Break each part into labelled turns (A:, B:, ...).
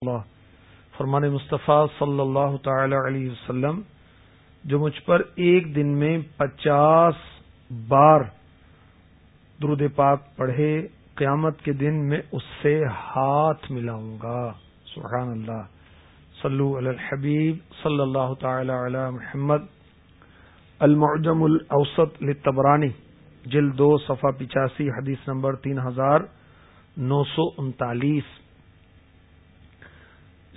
A: اللہ، فرمان مصطفیٰ صلی اللہ تعالی علیہ وسلم، جو مجھ پر ایک دن میں پچاس بار درود پاک پڑھے، قیامت کے دن میں اس سے ہاتھ ملاؤں گا۔ سبحان اللہ۔ صلو علی الحبیب صلی اللہ تعالی علی محمد۔ المعجم الاوسط لتبرانی جلد دو، صفحہ پچاسی، حدیث نمبر تین ہزار نو سو انتالیس۔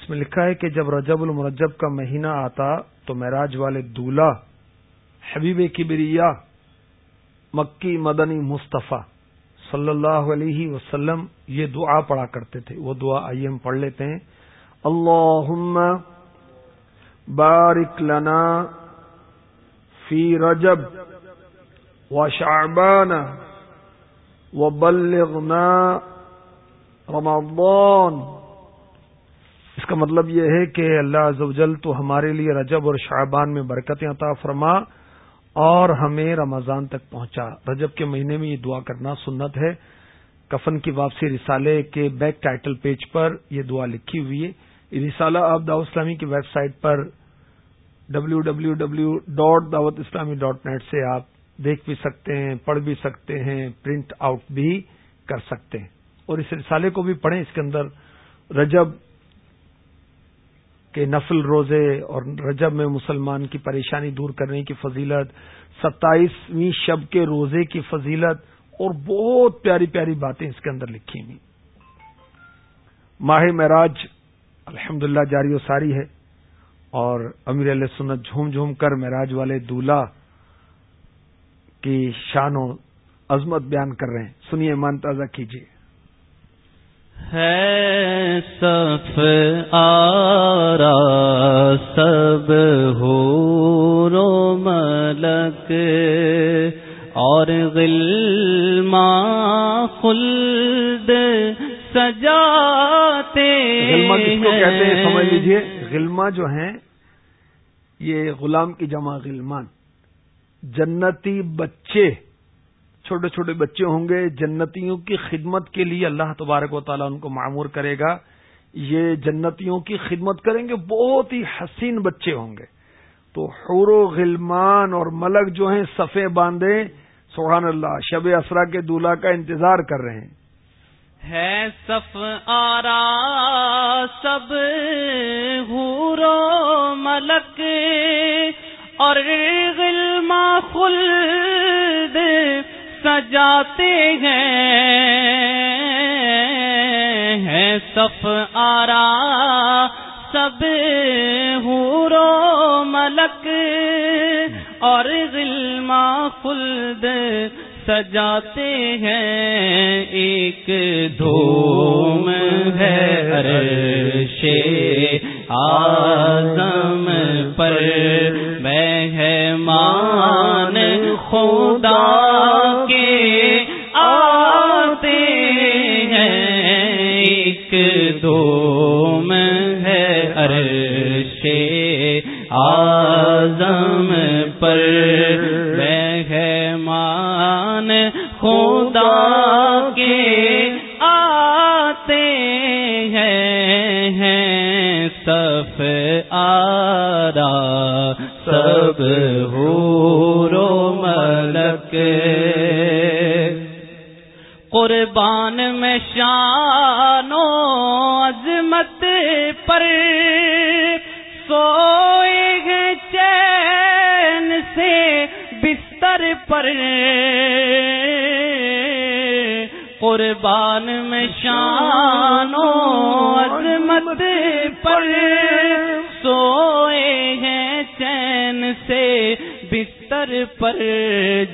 A: میں لکھا ہے کہ جب رجب المرجب کا مہینہ آتا تو معراج والے دولہ، حبیب کبریا، مکی مدنی مصطفیٰ صلی اللہ علیہ وسلم یہ دعا پڑھا کرتے تھے۔ وہ دعا آئیے ہم پڑھ لیتے ہیں۔ اللہ بارک لنا فی رجب و شعبان و بلغنا رمضان اس کا مطلب یہ ہے کہ اللہ عزوجل تو ہمارے لیے رجب اور شعبان میں برکتیں عطا فرما اور ہمیں رمضان تک پہنچا۔ رجب کے مہینے میں یہ دعا کرنا سنت ہے۔ کفن کی واپسی رسالے کے بیک ٹائٹل پیج پر یہ دعا لکھی ہوئی ہے۔ یہ رسالہ آپ دعوت اسلامی کی ویب سائٹ پر W W W dot Dawat Islami dot net سے آپ دیکھ بھی سکتے ہیں، پڑھ بھی سکتے ہیں، پرنٹ آؤٹ بھی کر سکتے ہیں۔ اور اس رسالے کو بھی پڑھیں۔ اس کے اندر رجب کہ نفل روزے اور رجب میں مسلمان کی پریشانی دور کرنے کی فضیلت، ستائیسویں شب کے روزے کی فضیلت اور بہت پیاری پیاری باتیں اس کے اندر لکھی ہوئی۔ ماہ معراج الحمد جاری و ساری ہے اور امیر علیہ سنت جھوم جھوم کر معراج والے دولہ کی شان و عظمت بیان کر رہے ہیں۔ سنیے مان تازہ کیجیے۔
B: ہے صف آرا سب ہو رو ملک اور غلما خلد سجاتے
A: غلما کس کو کہتے ہیں؟ سمجھ لیجیے۔ غلما جو ہیں یہ غلام کی جمع غلمان۔ جنتی بچے۔ چھوٹے چھوٹے بچے ہوں گے، جنتیوں کی خدمت کے لیے اللہ تبارک و تعالیٰ ان کو معمور کرے گا۔ یہ جنتیوں کی خدمت کریں گے، بہت ہی حسین بچے ہوں گے۔ تو حور و غلمان اور ملک جو ہیں، صفے باندھے سبحان اللہ، شب اسرا کے دلہا کا انتظار کر رہے ہیں۔
B: ہے صف آرا، سب حور و ملک۔ اور غلما خلد سجاتے ہیں صف آرا، سب ہورو ملک اور غلما خلد سجاتے ہیں۔ ایک دھوم ہے شے آزم پر، میں مان خدا۔ آزم پر مہمان خدا کے آتے ہیں، صف آرا سب رو ملک۔ قربان میں شانو قربان میں شان و عظمت پر سوئے ہیں چین سے بستر پر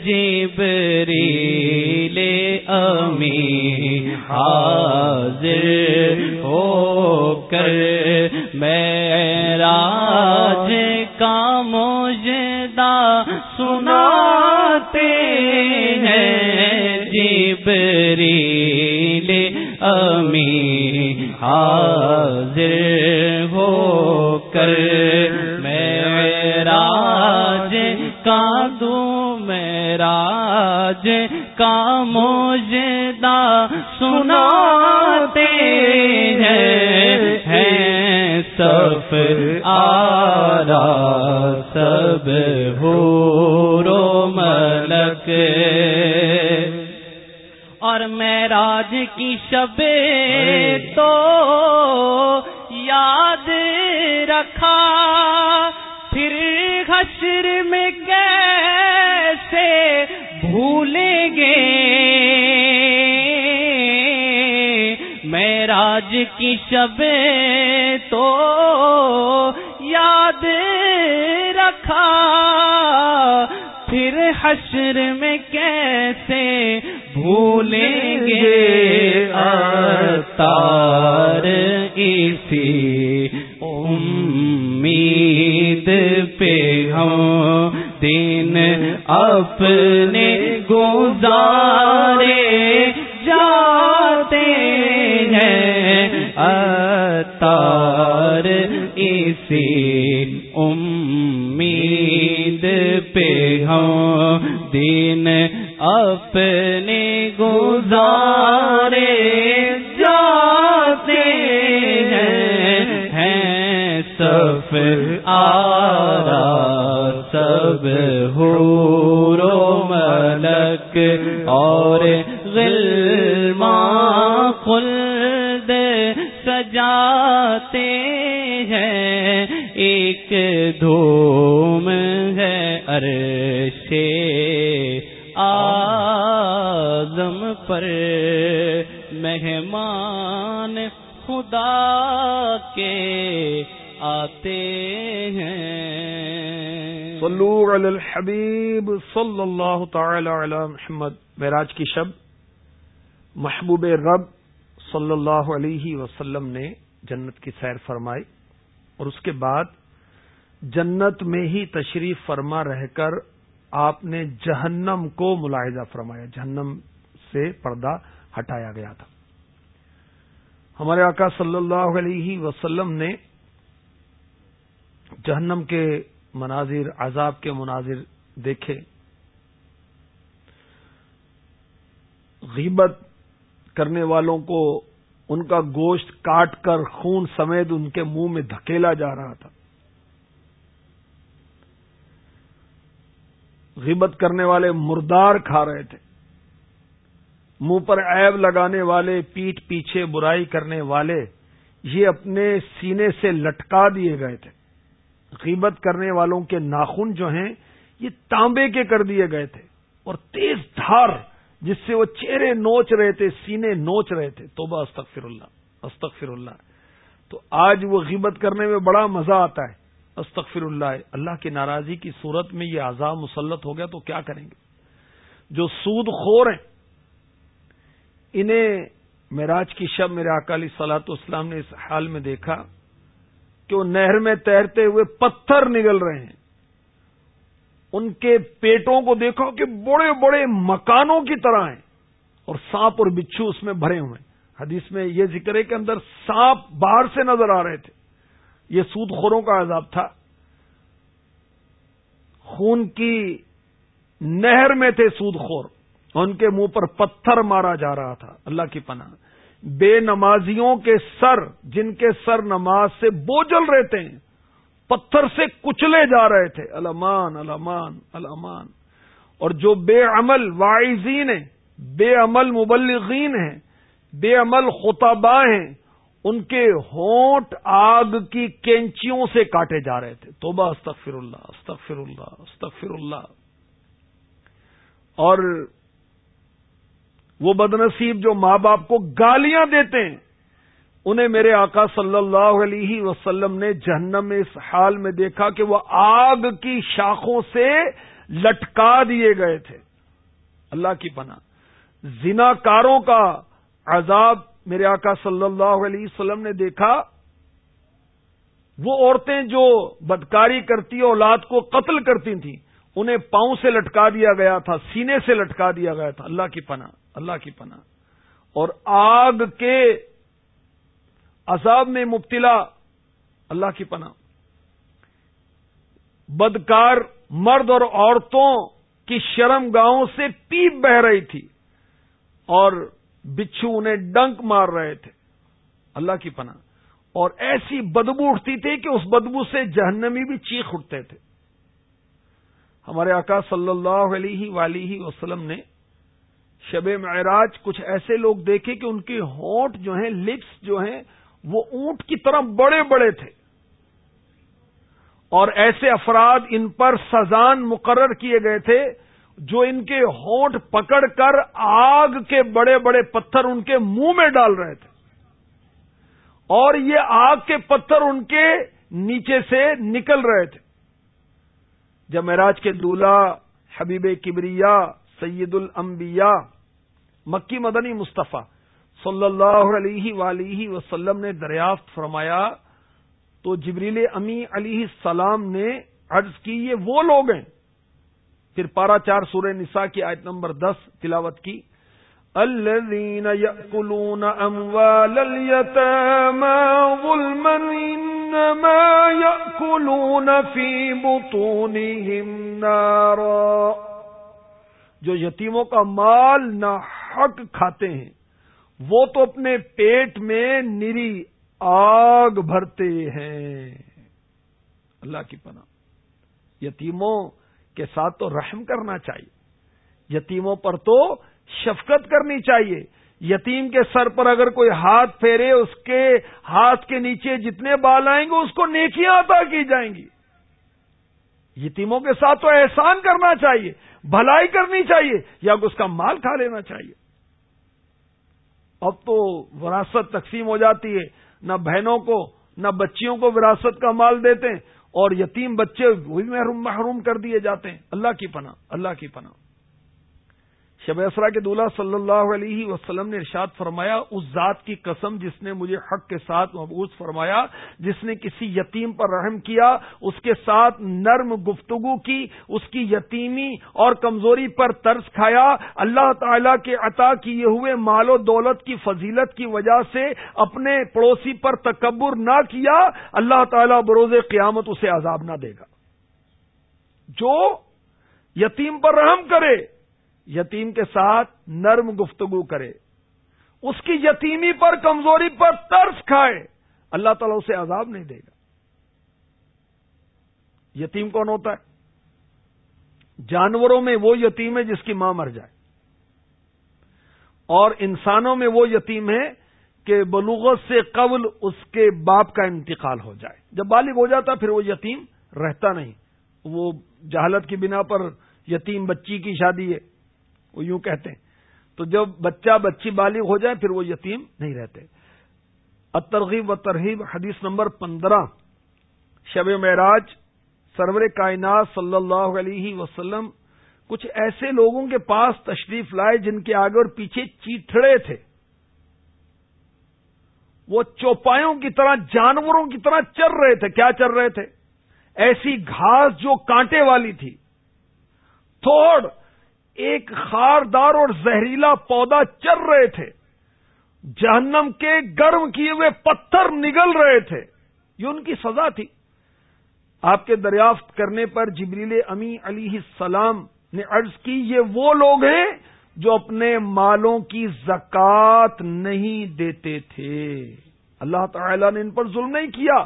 B: جیب لے امی حاضر ہو کر میں راج کا مجدہ سناتے ہیں جبریل حاضر ہو کر میں راج کا دوں میں راج کا مجدہ سناتے ہیں صف آرا، سب ہو رو ملک۔ اور میں کی شب تو یاد رکھا۔ پھر حشر میں کیسے بھولیں گے میں راج کی شب تو یاد رکھا۔ پھر حشر میں کیسے بھولیں گے تار گزارے جاتے ہیں سب آرا، سب ہو ملک اور غلما خلد سجاتے ہیں۔ ایک دھوم ہے ارشے پر مہمان خدا کے آتے ہیں۔
A: صلو علی الحبیب صلی اللہ تعالی علی محمد، معراج کی شب۔ محبوب رب صلی اللہ علیہ وسلم نے جنت کی سیر فرمائی اور اس کے بعد جنت میں ہی تشریف فرما رہ کر آپ نے جہنم کو ملاحظہ فرمایا۔ جہنم سے پردہ ہٹایا گیا تھا۔ ہمارے آقا صلی اللہ علیہ وسلم نے جہنم کے مناظر، عذاب کے مناظر دیکھے۔ غیبت کرنے والوں کو ان کا گوشت کاٹ کر خون سمیت ان کے منہ میں دھکیلا جا رہا تھا۔ غیبت کرنے والے مردار کھا رہے تھے۔ منہ پر عیب لگانے والے پیٹ پیچھے برائی کرنے والے، یہ اپنے سینے سے لٹکا دیے گئے تھے۔ غیبت کرنے والوں کے ناخن جو ہیں، یہ تانبے کے کر دیے گئے تھے۔ اور تیز دھار جس سے وہ چہرے نوچ رہے تھے، سینے نوچ رہے تھے۔ توبہ استغفر اللہ استغفر اللہ تو آج وہ غیبت کرنے میں بڑا مزہ آتا ہے۔ استغفر اللہ اللہ کی ناراضی کی صورت میں یہ عذاب مسلط ہو گیا تو کیا کریں گے؟ جو سود خور ہیں انہیں معراج کی شب میرے اکالی سلاط اسلام نے اس حال میں دیکھا کہ وہ نہر میں تیرتے ہوئے پتھر نگل رہے ہیں۔ ان کے پیٹوں کو دیکھو کہ بڑے بڑے مکانوں کی طرح ہیں اور سانپ اور بچھو اس میں بھرے ہوئے ہیں۔ حدیث میں یہ ذکر ہے کہ اندر سانپ باہر سے نظر آ رہے تھے۔ یہ سود خوروں کا عذاب تھا۔ خون کی نہر میں تھے سود خور ان کے منہ پر پتھر مارا جا رہا تھا، اللہ کی پناہ۔ بے نمازیوں کے سر، جن کے سر نماز سے بوجل رہتے ہیں، پتھر سے کچلے جا رہے تھے۔ علمان علمان علمان اور جو بے عمل واعظین ہیں، بے عمل مبلغین ہیں، بے عمل خطبہ ہیں، ان کے ہونٹ آگ کی کینچیوں سے کاٹے جا رہے تھے۔ توبہ، استغفر اللہ استغفر اللہ استغفر اللہ۔ اور وہ بدنصیب جو ماں باپ کو گالیاں دیتے ہیں، انہیں میرے آقا صلی اللہ علیہ وسلم نے جہنم میں اس حال میں دیکھا کہ وہ آگ کی شاخوں سے لٹکا دیے گئے تھے۔ اللہ کی پناہ۔ زنا کاروں کا عذاب میرے آقا صلی اللہ علیہ وسلم نے دیکھا۔ وہ عورتیں جو بدکاری کرتی، اولاد کو قتل کرتی تھیں، انہیں پاؤں سے لٹکا دیا گیا تھا، سینے سے لٹکا دیا گیا تھا۔ اللہ کی پناہ۔ اللہ کی پناہ۔ اور آگ کے عذاب میں مبتلا اللہ کی پناہ۔ بدکار مرد اور عورتوں کی شرم گاہوں سے پیپ بہ رہی تھی اور بچھو انہیں ڈنک مار رہے تھے۔ اللہ کی پناہ۔ اور ایسی بدبو اٹھتی تھی کہ اس بدبو سے جہنمی بھی چیخ اٹھتے تھے۔ ہمارے آقا صلی اللہ علیہ ولیہ وسلم نے شب معراج کچھ ایسے لوگ دیکھے کہ ان کے ہونٹ جو ہیں، لپس جو ہیں، وہ اونٹ کی طرح بڑے بڑے تھے۔ اور ایسے افراد ان پر سزان مقرر کیے گئے تھے جو ان کے ہونٹ پکڑ کر آگ کے بڑے بڑے پتھر ان کے منہ میں ڈال رہے تھے۔ اور یہ آگ کے پتھر ان کے نیچے سے نکل رہے تھے۔ جب مہراج کے دولہ حبیب کبریا سید الانبیاء، مکی مدنی مصطفیٰ صلی اللہ علیہ ولیہ وسلم نے دریافت فرمایا۔ تو جبریل امی علیہ السلام نے عرض کی، یہ وہ لوگ ہیں۔ پھر پارا چار سورہ نساء کی آیت نمبر دس تلاوت کی۔ الذين يأكلون أموال اليتامى ظلما إنما يأكلون في بطونهم نارا۔ جو یتیموں کا مال نہ حق کھاتے ہیں، وہ تو اپنے پیٹ میں نری آگ بھرتے ہیں۔ اللہ کی پناہ۔ یتیموں کے ساتھ تو رحم کرنا چاہیے۔ یتیموں پر تو شفقت کرنی چاہیے۔ یتیم کے سر پر اگر کوئی ہاتھ پھیرے، اس کے ہاتھ کے نیچے جتنے بال آئیں گے، اس کو نیکیاں عطا کی جائیں گی۔ یتیموں کے ساتھ تو احسان کرنا چاہیے، بھلائی کرنی چاہیے، یا اس کا مال کھا لینا چاہیے۔ اب تو وراثت تقسیم ہو جاتی ہے، نہ بہنوں کو، نہ بچیوں کو وراثت کا مال دیتے ہیں اور یتیم بچے وہ محروم کر دیے جاتے ہیں۔ اللہ کی پناہ، اللہ کی پناہ۔ شب اسرا کے دولہ صلی اللہ علیہ وسلم نے ارشاد فرمایا، اس ذات کی قسم جس نے مجھے حق کے ساتھ مبوس فرمایا، جس نے کسی یتیم پر رحم کیا، اس کے ساتھ نرم گفتگو کی، اس کی یتیمی اور کمزوری پر طرز کھایا۔ اللہ تعالی کے عطا کیے ہوئے مال و دولت کی فضیلت کی وجہ سے اپنے پڑوسی پر تکبر نہ کیا، اللہ تعالی بروز قیامت اسے عذاب نہ دے گا۔ جو یتیم پر رحم کرے یتیم کے ساتھ نرم گفتگو کرے، اس کی یتیمی پر، کمزوری پر ترس کھائے، اللہ تعالیٰ اسے عذاب نہیں دے گا۔ یتیم کون ہوتا ہے؟ جانوروں میں وہ یتیم ہے جس کی ماں مر جائے۔ اور انسانوں میں وہ یتیم ہے کہ بلوغت سے قبل اس کے باپ کا انتقال ہو جائے۔ جب بالغ ہو جاتا پھر وہ یتیم رہتا نہیں۔ وہ جہالت کی بنا پر یتیم بچی کی شادی ہے۔ وہ یوں کہتے ہیں۔ تو جب بچہ بچی بالغ ہو جائے پھر وہ یتیم نہیں رہتے۔ اترغیب و ترغیب حدیث نمبر پندرہ۔ شب معراج، سرور کائنات صلی اللہ علیہ وسلم۔ کچھ ایسے لوگوں کے پاس تشریف لائے جن کے آگے اور پیچھے چیٹڑے تھے۔ وہ چوپایوں کی طرح، جانوروں کی طرح چل رہے تھے۔ کیا چل رہے تھے؟ ایسی گھاس جو کانٹے والی تھی۔ تھوڑ ایک خاردار اور زہریلا پودا چل رہے تھے۔ جہنم کے گرم کیے ہوئے پتھر نگل رہے تھے۔ یہ ان کی سزا تھی۔ آپ کے دریافت کرنے پر جبریل امی علی السلام نے عرض کی، یہ وہ لوگ ہیں جو اپنے مالوں کی زکات نہیں دیتے تھے۔ اللہ تعالی نے ان پر ظلم نہیں کیا۔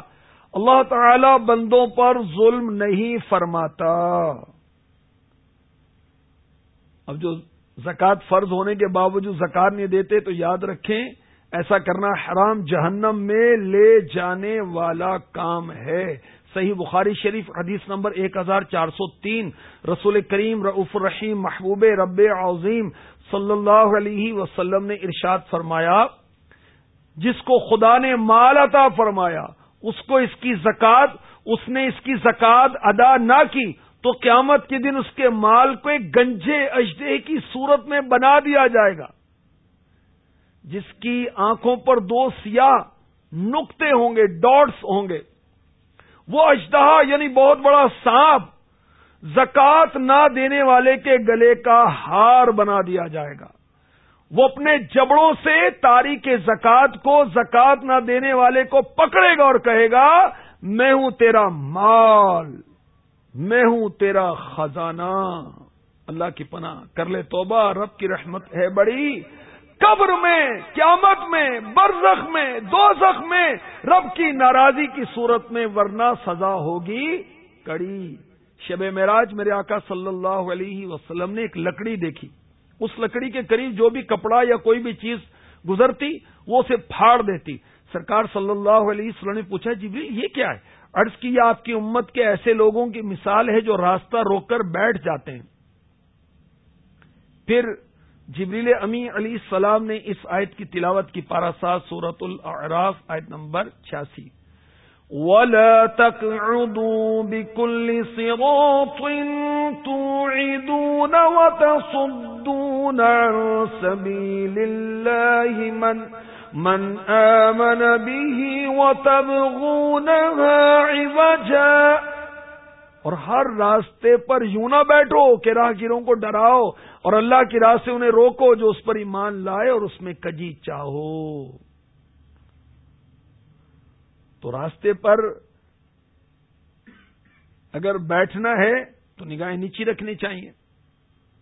A: اللہ تعالی بندوں پر ظلم نہیں فرماتا۔ اب جو زکوٰۃ فرض ہونے کے باوجود زکات نہیں دیتے تو یاد رکھیں، ایسا کرنا حرام، جہنم میں لے جانے والا کام ہے۔ صحیح بخاری شریف، حدیث نمبر ایک ہزار چار سو تین۔ رسول کریم رعف الرحیم، محبوب رب عظیم صلی اللہ علیہ وسلم نے ارشاد فرمایا، جس کو خدا نے مال عطا فرمایا، اس کو اس کی زکات اس نے اس کی زکات ادا نہ کی۔ تو قیامت کے دن اس کے مال کو ایک گنجے اجدے کی صورت میں بنا دیا جائے گا، جس کی آنکھوں پر دو سیاہ نقطے ہوں گے، ڈاٹس ہوں گے۔ وہ اجدہ یعنی بہت بڑا سانپ زکات نہ دینے والے کے گلے کا ہار بنا دیا جائے گا۔ وہ اپنے جبڑوں سے تاریخ زکات کو زکات نہ دینے والے کو پکڑے گا اور کہے گا، میں ہوں تیرا مال۔ میں ہوں تیرا خزانہ۔ اللہ کی پناہ کر لے توبہ، رب کی رحمت ہے بڑی۔ قبر میں، قیامت میں، برزخ میں دو میں رب کی ناراضی کی صورت میں ورنہ سزا ہوگی کڑی۔ شب معراج میرے آقا صلی اللہ علیہ وسلم نے ایک لکڑی دیکھی۔ اس لکڑی کے قریب جو بھی کپڑا یا کوئی بھی چیز گزرتی، وہ اسے پھاڑ دیتی۔ سرکار صلی اللہ علیہ وسلم نے پوچھا جی یہ کیا ہے؟ عرض کی آپ کی امت کے ایسے لوگوں کی مثال ہے جو راستہ روک کر بیٹھ جاتے ہیں۔ پھر جبریل امی علی السلام نے اس آیت کی تلاوت کی پارا سات سورت العراف آیت نمبر چھیاسی۔ ولا تقعدوا بكل صراط توعدون وتصدون عن سبيل الله من من آمن به وتبغونها عوجا۔ اور ہر راستے پر یوں نہ بیٹھو کہ راہ گیروں کو ڈراؤ اور اللہ کی راہ سے انہیں روکو جو اس پر ایمان لائے اور اس میں کجی چاہو۔ تو راستے پر اگر بیٹھنا ہے تو نگاہیں نیچی رکھنی چاہیے۔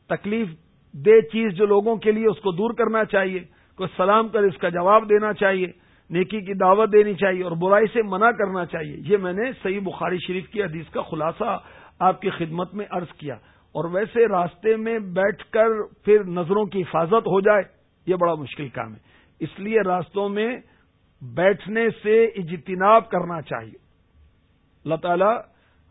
A: تکلیف دے چیز جو لوگوں کے لیے اس کو دور کرنا چاہیے۔ کوئی سلام کر اس کا جواب دینا چاہیے، نیکی کی دعوت دینی چاہیے اور برائی سے منع کرنا چاہیے۔ یہ میں نے صحیح بخاری شریف کی حدیث کا خلاصہ آپ کی خدمت میں عرض کیا۔ اور ویسے راستے میں بیٹھ کر پھر نظروں کی حفاظت ہو جائے، یہ بڑا مشکل کام ہے۔ اس لیے راستوں میں بیٹھنے سے اجتناب کرنا چاہیے۔ اللہ تعالی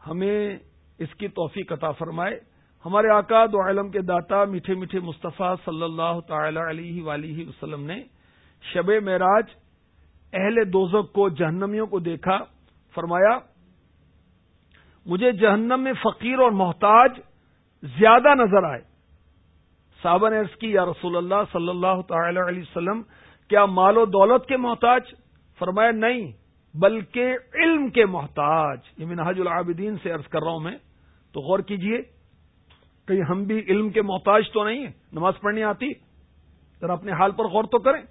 A: ہمیں اس کی توفیق عطا فرمائے۔ ہمارے آقا دو علم کے داتا میٹھے میٹھے مصطفیٰ صلی اللہ تعالی علیہ ولیہ وسلم نے شب معراج اہل دوزک کو جہنمیوں کو دیکھا، فرمایا، مجھے جہنم میں فقیر اور محتاج زیادہ نظر آئے۔ صابن عرض کی، یا رسول اللہ صلی اللہ تعالی علیہ وسلم، کیا مال و دولت کے محتاج؟ فرمایا، نہیں، بلکہ علم کے محتاج۔ یہ منہاج العابدین سے عرض کر رہا ہوں میں، تو غور کیجیے۔ کہیں ہم بھی علم کے محتاج تو نہیں ہیں، نماز پڑھنی آتی، ذرا اپنے حال پر غور تو کریں۔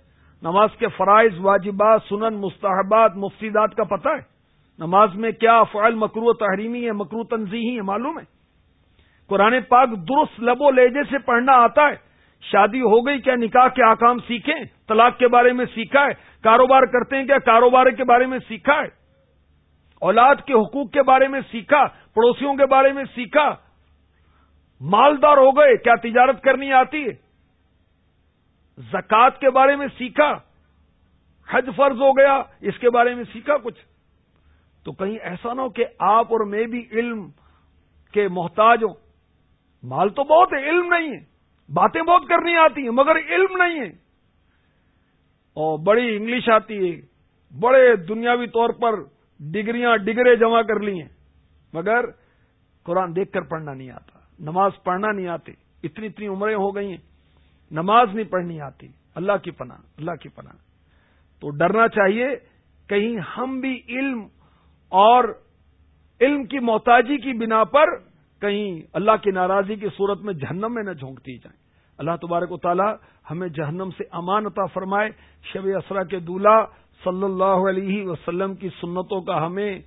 A: نماز کے فرائض، واجبات، سنن، مستحبات، مفسدات کا پتہ ہے۔ نماز میں کیا فعل مکرو تحریمی ہے مکرو تنظیحی ہے معلوم ہے۔ قرآن پاک درست لب و لہجے سے پڑھنا آتا ہے۔ شادی ہو گئی کیا نکاح کے آکام سیکھیں؟ طلاق کے بارے میں سیکھا ہے۔ کاروبار کرتے ہیں کیا کاروبار کے بارے میں سیکھا ہے؟ اولاد کے حقوق کے بارے میں سیکھا، پڑوسیوں کے بارے میں سیکھا۔ مالدار ہو گئے، کیا تجارت کرنی آتی ہے؟ زکات کے بارے میں سیکھا، حج فرض ہو گیا، اس کے بارے میں سیکھا کچھ؟ تو کہیں ایسا نہ ہو کہ آپ اور میں بھی علم کے محتاج ہوں۔ مال تو بہت ہے، علم نہیں ہے، باتیں بہت کرنی آتی ہیں، مگر علم نہیں ہے۔ اور بڑی انگلش آتی ہے، بڑے دنیاوی طور پر ڈگریاں ڈگرے جمع کر لی ہیں، مگر قرآن دیکھ کر پڑھنا نہیں آتا۔ نماز پڑھنا نہیں آتی، اتنی اتنی عمریں ہو گئی ہیں۔ نماز نہیں پڑھنی آتی، اللہ کی پناہ، اللہ کی پناہ۔ تو ڈرنا چاہیے، کہیں ہم بھی علم اور علم کی محتاجی کی بنا پر کہیں اللہ کی ناراضی کی صورت میں جہنم میں نہ جھونک دی جائیں۔ اللہ تبارک و تعالی ہمیں جہنم سے امانتا فرمائے۔ شب اسرا کے دولہ صلی اللہ علیہ وسلم کی سنتوں کا ہمیں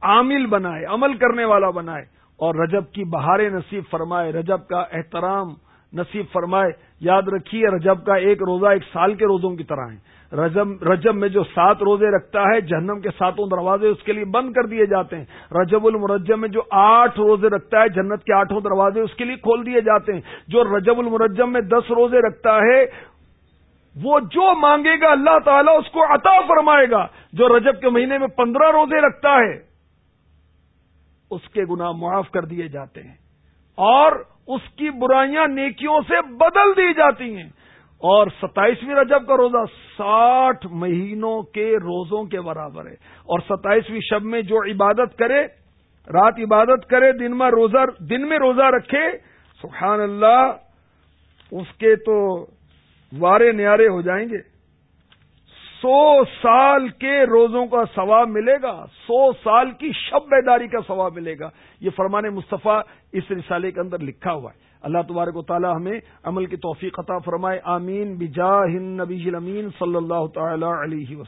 A: عامل بنائے، عمل کرنے والا بنائے۔ اور رجب کی بہار نصیب فرمائے، رجب کا احترام نصیب فرمائے۔ یاد رکھیے، رجب کا ایک روزہ ایک سال کے روزوں کی طرح ہے۔ رجب رجب میں جو سات روزے رکھتا ہے، جہنم کے ساتوں دروازے اس کے لیے بند کر دیے جاتے ہیں۔ رجب المرجم میں جو آٹھ روزے رکھتا ہے، جنت کے آٹھوں دروازے اس کے لیے کھول دیے جاتے ہیں۔ جو رجب المرجم میں دس روزے رکھتا ہے، وہ جو مانگے گا، اللہ تعالیٰ اس کو عطا فرمائے گا۔ جو رجب کے مہینے میں پندرہ روزے رکھتا ہے اس کے گناہ معاف کر دیے جاتے ہیں اور اس کی برائیاں نیکیوں سے بدل دی جاتی ہیں اور ستائیسویں رجب کا روزہ ساٹھ مہینوں کے روزوں کے برابر ہے اور ستائیسویں شب میں جو عبادت کرے، رات عبادت کرے، دن میں روزہ، دن میں روزہ رکھے، سبحان اللہ، اس کے تو وارے نیارے ہو جائیں گے۔ سو سال کے روزوں کا ثواب ملے گا، سو سال کی شب بیداری کا ثواب ملے گا۔ یہ فرمان مصطفیٰ اس رسالے کے اندر لکھا ہوا ہے۔ اللہ تبارک و تعالی ہمیں عمل کی توفیق عطا فرمائے، آمین، بجاہ نبی امین صلی اللہ تعالی علیہ وسلم۔